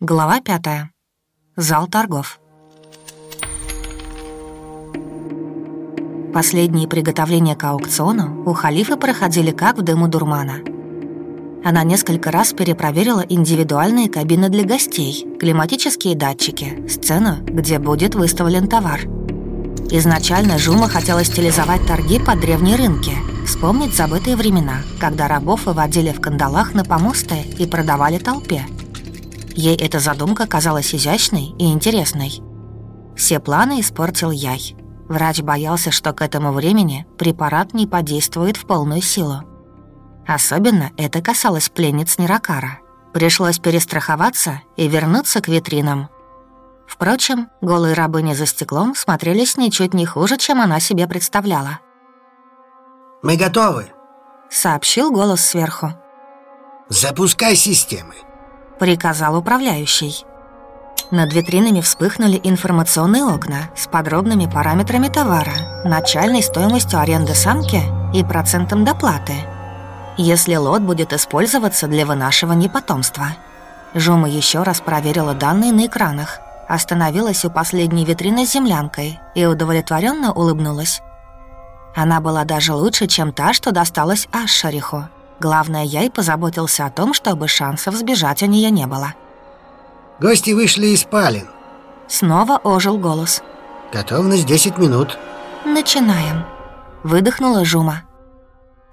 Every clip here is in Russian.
Глава пятая. Зал торгов. Последние приготовления к аукциону у халифа проходили как в дыму дурмана. Она несколько раз перепроверила индивидуальные кабины для гостей, климатические датчики, сцену, где будет выставлен товар. Изначально Жума хотела стилизовать торги под древние рынки, вспомнить забытые времена, когда рабов выводили в кандалах на помосты и продавали толпе – Ей эта задумка казалась изящной и интересной. Все планы испортил Яй. Врач боялся, что к этому времени препарат не подействует в полную силу. Особенно это касалось пленниц Неракара. Пришлось перестраховаться и вернуться к витринам. Впрочем, голые рабыни за стеклом смотрелись ничуть не хуже, чем она себе представляла. «Мы готовы», — сообщил голос сверху. «Запускай системы. — приказал управляющий. Над витринами вспыхнули информационные окна с подробными параметрами товара, начальной стоимостью аренды самки и процентом доплаты, если лот будет использоваться для вынашивания потомства. Жума еще раз проверила данные на экранах, остановилась у последней витрины с землянкой и удовлетворенно улыбнулась. Она была даже лучше, чем та, что досталась Ашшариху. Главное, я и позаботился о том, чтобы шансов сбежать у нее не было. «Гости вышли из спален». Снова ожил голос. «Готовность 10 минут». «Начинаем», — выдохнула Жума.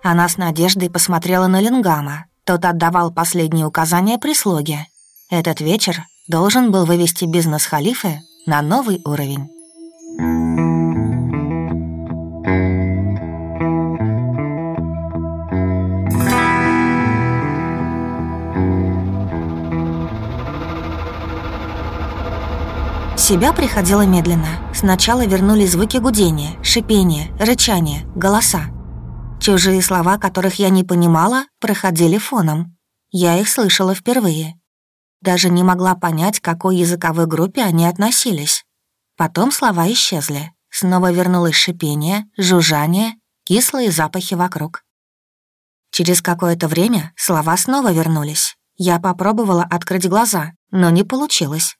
Она с надеждой посмотрела на Лингама. Тот отдавал последние указания прислуге. Этот вечер должен был вывести бизнес халифы на новый уровень. Себя приходила медленно. Сначала вернулись звуки гудения, шипения, рычания, голоса. Чужие слова, которых я не понимала, проходили фоном. Я их слышала впервые. Даже не могла понять, к какой языковой группе они относились. Потом слова исчезли. Снова вернулось шипение, жужжание, кислые запахи вокруг. Через какое-то время слова снова вернулись. Я попробовала открыть глаза, но не получилось.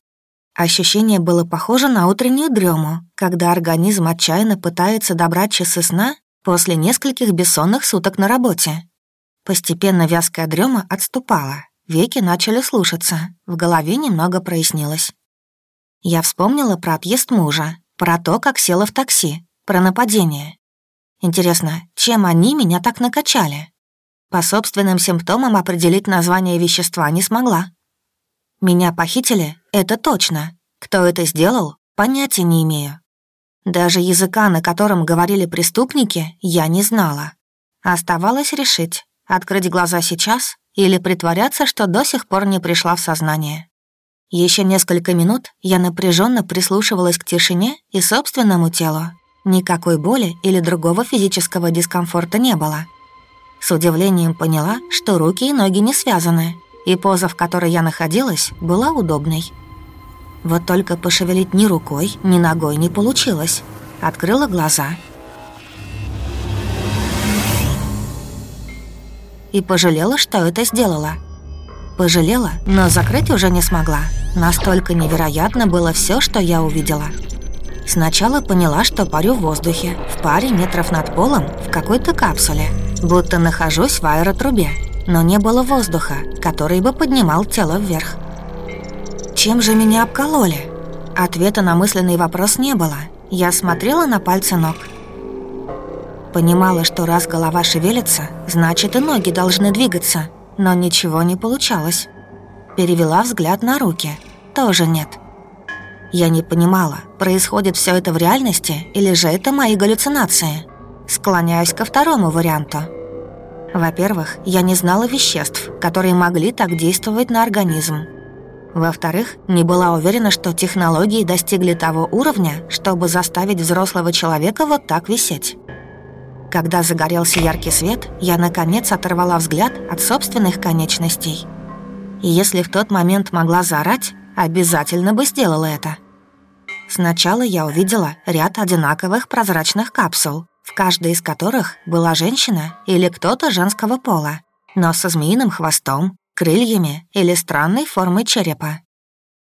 Ощущение было похоже на утреннюю дрему, когда организм отчаянно пытается добрать часы сна после нескольких бессонных суток на работе. Постепенно вязкая дрема отступала, веки начали слушаться, в голове немного прояснилось. Я вспомнила про отъезд мужа, про то, как села в такси, про нападение. Интересно, чем они меня так накачали? По собственным симптомам определить название вещества не смогла. Меня похитили, это точно. Кто это сделал, понятия не имею. Даже языка, на котором говорили преступники, я не знала. Оставалось решить, открыть глаза сейчас или притворяться, что до сих пор не пришла в сознание. Еще несколько минут я напряженно прислушивалась к тишине и собственному телу. Никакой боли или другого физического дискомфорта не было. С удивлением поняла, что руки и ноги не связаны, и поза, в которой я находилась, была удобной. Вот только пошевелить ни рукой, ни ногой не получилось. Открыла глаза. И пожалела, что это сделала. Пожалела, но закрыть уже не смогла. Настолько невероятно было все, что я увидела. Сначала поняла, что парю в воздухе, в паре метров над полом, в какой-то капсуле, будто нахожусь в аэротрубе но не было воздуха, который бы поднимал тело вверх. Чем же меня обкололи? Ответа на мысленный вопрос не было. Я смотрела на пальцы ног. Понимала, что раз голова шевелится, значит и ноги должны двигаться, но ничего не получалось. Перевела взгляд на руки. Тоже нет. Я не понимала, происходит все это в реальности или же это мои галлюцинации. Склоняюсь ко второму варианту. Во-первых, я не знала веществ, которые могли так действовать на организм. Во-вторых, не была уверена, что технологии достигли того уровня, чтобы заставить взрослого человека вот так висеть. Когда загорелся яркий свет, я, наконец, оторвала взгляд от собственных конечностей. И если в тот момент могла заорать, обязательно бы сделала это. Сначала я увидела ряд одинаковых прозрачных капсул, в каждой из которых была женщина или кто-то женского пола, но со змеиным хвостом, крыльями или странной формой черепа.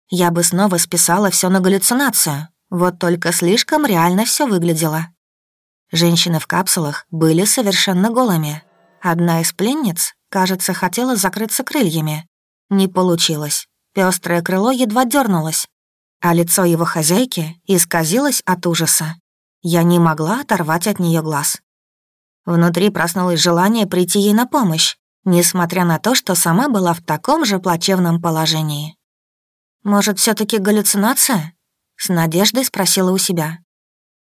Я бы снова списала все на галлюцинацию, вот только слишком реально все выглядело. Женщины в капсулах были совершенно голыми. Одна из пленниц, кажется, хотела закрыться крыльями. Не получилось. Пёстрое крыло едва дернулось, а лицо его хозяйки исказилось от ужаса. Я не могла оторвать от нее глаз. Внутри проснулось желание прийти ей на помощь, несмотря на то, что сама была в таком же плачевном положении. «Может, все таки галлюцинация?» — с надеждой спросила у себя.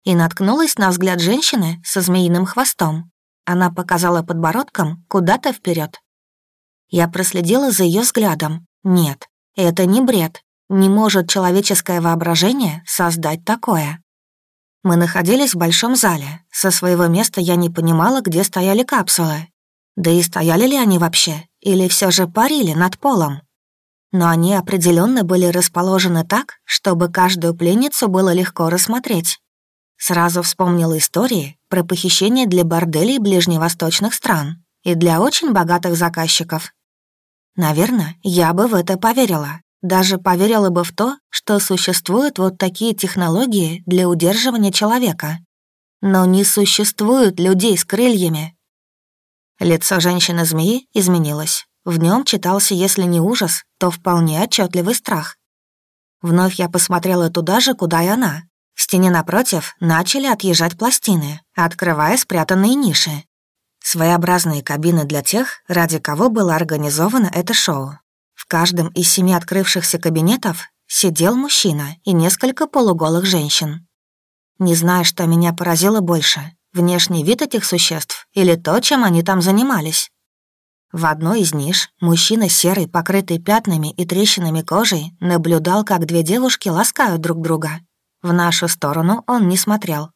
И наткнулась на взгляд женщины со змеиным хвостом. Она показала подбородком куда-то вперед. Я проследила за ее взглядом. Нет, это не бред. Не может человеческое воображение создать такое. Мы находились в большом зале. Со своего места я не понимала, где стояли капсулы. Да и стояли ли они вообще, или все же парили над полом. Но они определенно были расположены так, чтобы каждую пленницу было легко рассмотреть. Сразу вспомнила истории про похищение для борделей ближневосточных стран и для очень богатых заказчиков. Наверное, я бы в это поверила. Даже поверила бы в то, что существуют вот такие технологии для удерживания человека. Но не существует людей с крыльями. Лицо женщины-змеи изменилось. В нем читался, если не ужас, то вполне отчетливый страх. Вновь я посмотрела туда же, куда и она. В стене напротив начали отъезжать пластины, открывая спрятанные ниши. Своеобразные кабины для тех, ради кого было организовано это шоу. Каждом из семи открывшихся кабинетов сидел мужчина и несколько полуголых женщин. Не знаю, что меня поразило больше — внешний вид этих существ или то, чем они там занимались. В одной из ниш мужчина серый, покрытый пятнами и трещинами кожей, наблюдал, как две девушки ласкают друг друга. В нашу сторону он не смотрел.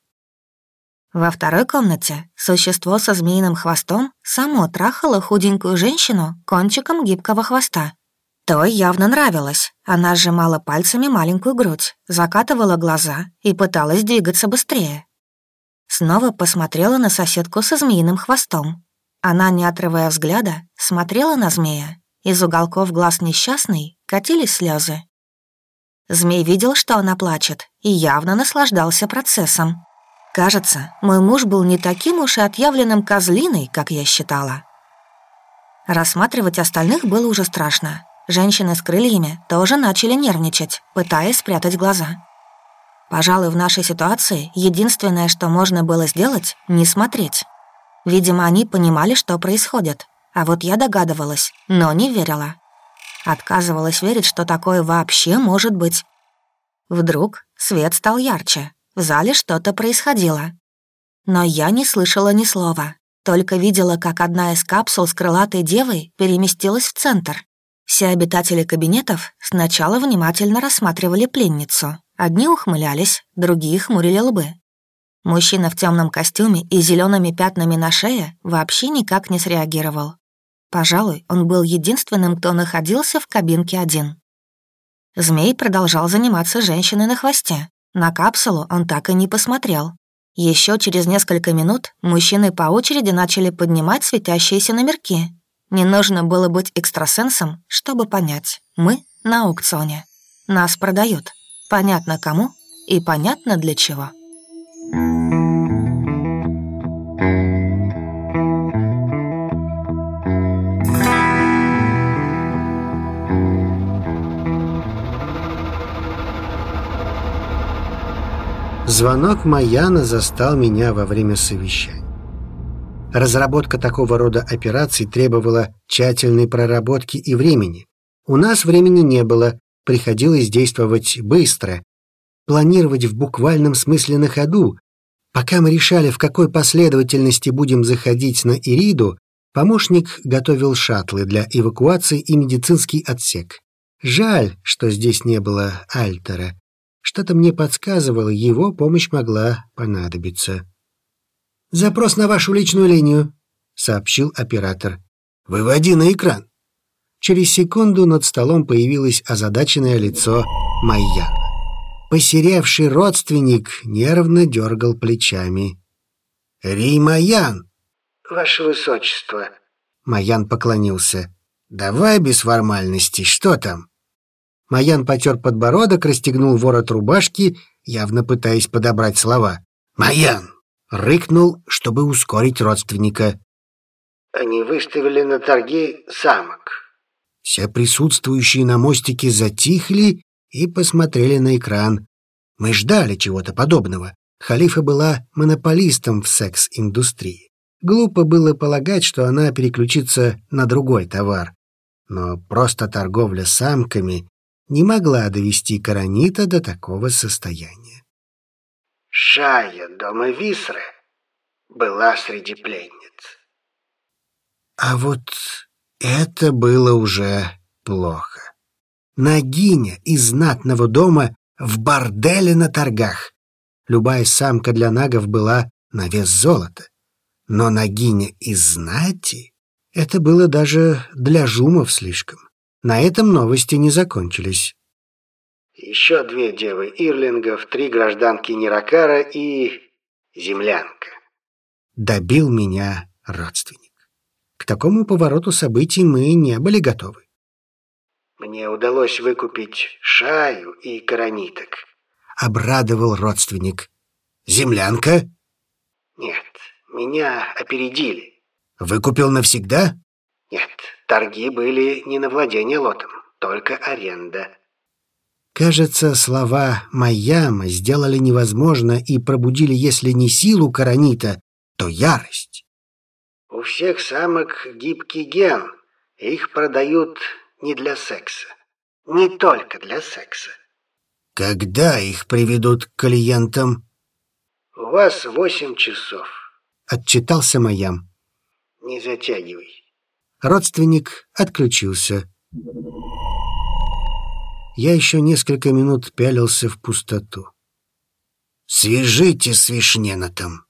Во второй комнате существо со змеиным хвостом само трахало худенькую женщину кончиком гибкого хвоста. Той явно нравилось. Она сжимала пальцами маленькую грудь, закатывала глаза и пыталась двигаться быстрее. Снова посмотрела на соседку со змеиным хвостом. Она, не отрывая взгляда, смотрела на змея. Из уголков глаз несчастной катились слезы. Змей видел, что она плачет, и явно наслаждался процессом. Кажется, мой муж был не таким уж и отъявленным козлиной, как я считала. Рассматривать остальных было уже страшно. Женщины с крыльями тоже начали нервничать, пытаясь спрятать глаза. Пожалуй, в нашей ситуации единственное, что можно было сделать — не смотреть. Видимо, они понимали, что происходит. А вот я догадывалась, но не верила. Отказывалась верить, что такое вообще может быть. Вдруг свет стал ярче, в зале что-то происходило. Но я не слышала ни слова, только видела, как одна из капсул с крылатой девой переместилась в центр. Все обитатели кабинетов сначала внимательно рассматривали пленницу. Одни ухмылялись, другие хмурили лбы. Мужчина в темном костюме и зелеными пятнами на шее вообще никак не среагировал. Пожалуй, он был единственным, кто находился в кабинке один. Змей продолжал заниматься женщиной на хвосте, на капсулу он так и не посмотрел. Еще через несколько минут мужчины по очереди начали поднимать светящиеся номерки. Не нужно было быть экстрасенсом, чтобы понять. Мы на аукционе. Нас продают. Понятно кому и понятно для чего. Звонок Маяна застал меня во время совещания. Разработка такого рода операций требовала тщательной проработки и времени. У нас времени не было, приходилось действовать быстро, планировать в буквальном смысле на ходу. Пока мы решали, в какой последовательности будем заходить на Ириду, помощник готовил шаттлы для эвакуации и медицинский отсек. Жаль, что здесь не было Альтера. Что-то мне подсказывало, его помощь могла понадобиться. «Запрос на вашу личную линию», — сообщил оператор. «Выводи на экран». Через секунду над столом появилось озадаченное лицо Майяна. Посеревший родственник нервно дергал плечами. «Ри Майян!» «Ваше Высочество!» Майян поклонился. «Давай без формальностей, что там?» Маян потер подбородок, расстегнул ворот рубашки, явно пытаясь подобрать слова. «Маян!» — рыкнул, чтобы ускорить родственника. «Они выставили на торги самок». Все присутствующие на мостике затихли и посмотрели на экран. Мы ждали чего-то подобного. Халифа была монополистом в секс-индустрии. Глупо было полагать, что она переключится на другой товар. Но просто торговля самками не могла довести Каранита до такого состояния. Шая дома Висры была среди пленниц. А вот это было уже плохо. Нагиня из знатного дома в борделе на торгах. Любая самка для нагов была на вес золота. Но нагиня из знати — это было даже для жумов слишком. На этом новости не закончились. Еще две девы Ирлингов, три гражданки Неракара и... землянка. Добил меня родственник. К такому повороту событий мы не были готовы. Мне удалось выкупить шаю и корониток. Обрадовал родственник. Землянка? Нет, меня опередили. Выкупил навсегда? Нет, торги были не на владение лотом, только аренда. Кажется, слова Майяма сделали невозможно и пробудили, если не силу Каранита, то ярость. У всех самок гибкий ген. Их продают не для секса. Не только для секса. Когда их приведут к клиентам? У вас восемь часов. Отчитался Майям. Не затягивай. Родственник отключился. Я еще несколько минут пялился в пустоту. «Свяжите с Вишненотом»,